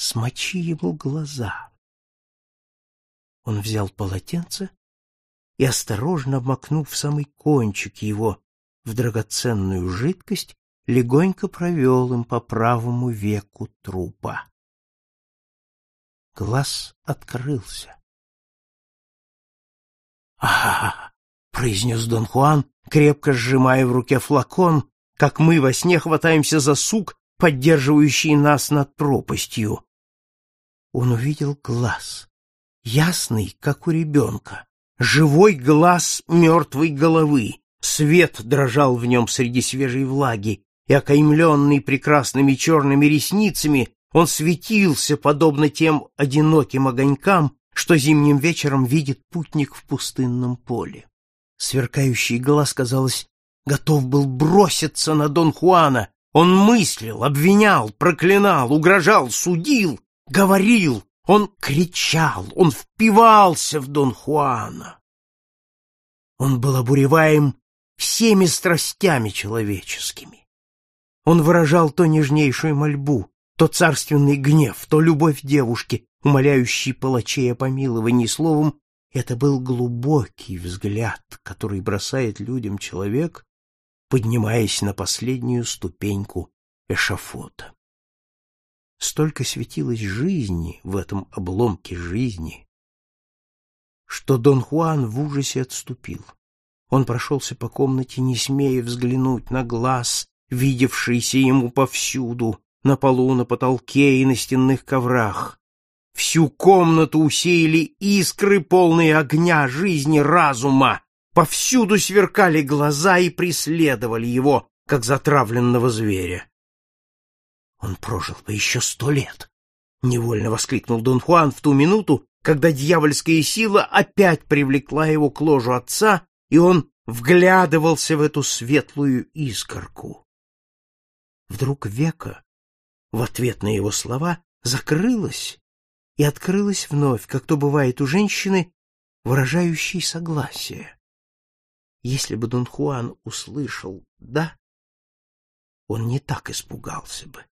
смочи ему глаза. Он взял полотенце и, осторожно обмакнув самый кончик его в драгоценную жидкость, легонько провел им по правому веку трупа. Глаз открылся. «А-а-а!» — произнес Дон Хуан, крепко сжимая в руке флакон, как мы во сне хватаемся за сук, поддерживающий нас над пропастью. Он увидел глаз, ясный, как у ребенка, живой глаз мертвой головы. Свет дрожал в нем среди свежей влаги, и, окаймленный прекрасными черными ресницами, он светился, подобно тем одиноким огонькам, что зимним вечером видит путник в пустынном поле. Сверкающий глаз, казалось, готов был броситься на Дон Хуана. Он мыслил, обвинял, проклинал, угрожал, судил, говорил, он кричал, он впивался в Дон Хуана. Он был обуреваем всеми страстями человеческими. Он выражал то нежнейшую мольбу, то царственный гнев, то любовь девушки, умоляющей палачей о помиловании словом, это был глубокий взгляд, который бросает людям человек, поднимаясь на последнюю ступеньку эшафота. Столько светилось жизни в этом обломке жизни, что Дон Хуан в ужасе отступил. Он прошелся по комнате, не смея взглянуть на глаз, видевшийся ему повсюду, на полу, на потолке и на стенных коврах. Всю комнату усеяли искры, полные огня, жизни, разума. Повсюду сверкали глаза и преследовали его, как затравленного зверя. Он прожил бы еще сто лет, — невольно воскликнул Дон Хуан в ту минуту, когда дьявольская сила опять привлекла его к ложу отца, и он вглядывался в эту светлую искорку. Вдруг века, в ответ на его слова, закрылась и открылась вновь, как то бывает у женщины, выражающей согласие. Если бы Дон Хуан услышал «да», он не так испугался бы.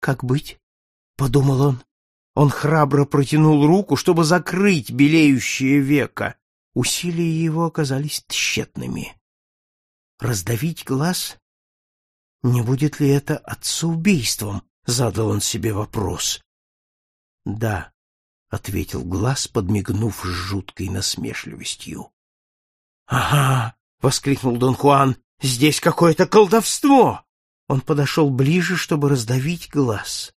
«Как быть?» — подумал он. Он храбро протянул руку, чтобы закрыть белеющее веко. Усилия его оказались тщетными. Раздавить глаз? Не будет ли это отцеубийством? Задал он себе вопрос. Да, ответил глаз, подмигнув с жуткой насмешливостью. Ага, воскликнул Дон Хуан, здесь какое-то колдовство. Он подошел ближе, чтобы раздавить глаз.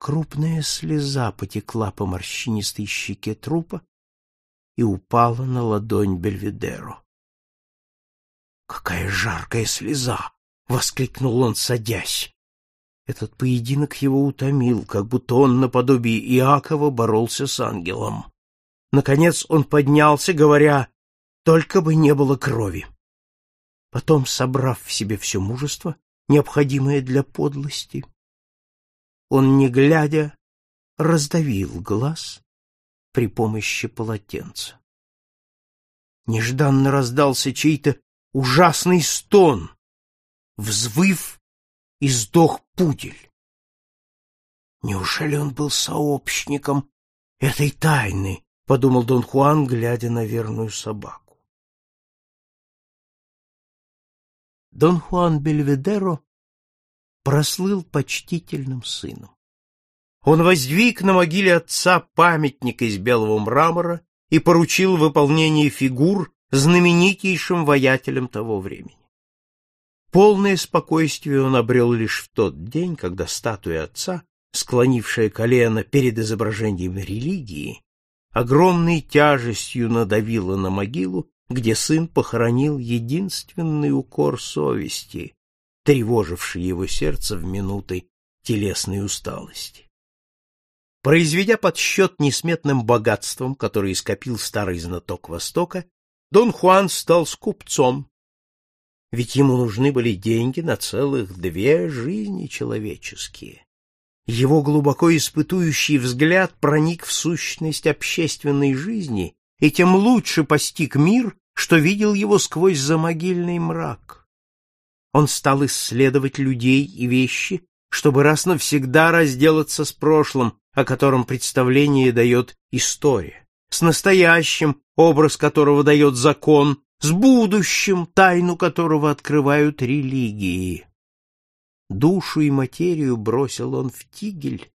Крупная слеза потекла по морщинистой щеке трупа и упала на ладонь Бельведеру. «Какая жаркая слеза!» — воскликнул он, садясь. Этот поединок его утомил, как будто он наподобие Иакова боролся с ангелом. Наконец он поднялся, говоря, «Только бы не было крови». Потом, собрав в себе все мужество, необходимое для подлости, он, не глядя, раздавил глаз при помощи полотенца. Нежданно раздался чей-то ужасный стон. Взвыв, и сдох пудель. Неужели он был сообщником этой тайны, подумал Дон Хуан, глядя на верную собаку. Дон Хуан Бельведеро прослыл почтительным сыном. Он воздвиг на могиле отца памятник из белого мрамора и поручил выполнение фигур знаменитейшим воятелям того времени. Полное спокойствие он обрел лишь в тот день, когда статуя отца, склонившая колено перед изображением религии, огромной тяжестью надавила на могилу, где сын похоронил единственный укор совести, тревоживший его сердце в минуты телесной усталости. Произведя подсчет несметным богатством, которое скопил старый знаток Востока, Дон Хуан стал скупцом, ведь ему нужны были деньги на целых две жизни человеческие. Его глубоко испытующий взгляд проник в сущность общественной жизни и тем лучше постиг мир, что видел его сквозь замогильный мрак. Он стал исследовать людей и вещи чтобы раз навсегда разделаться с прошлым, о котором представление дает история, с настоящим, образ которого дает закон, с будущим, тайну которого открывают религии. Душу и материю бросил он в тигель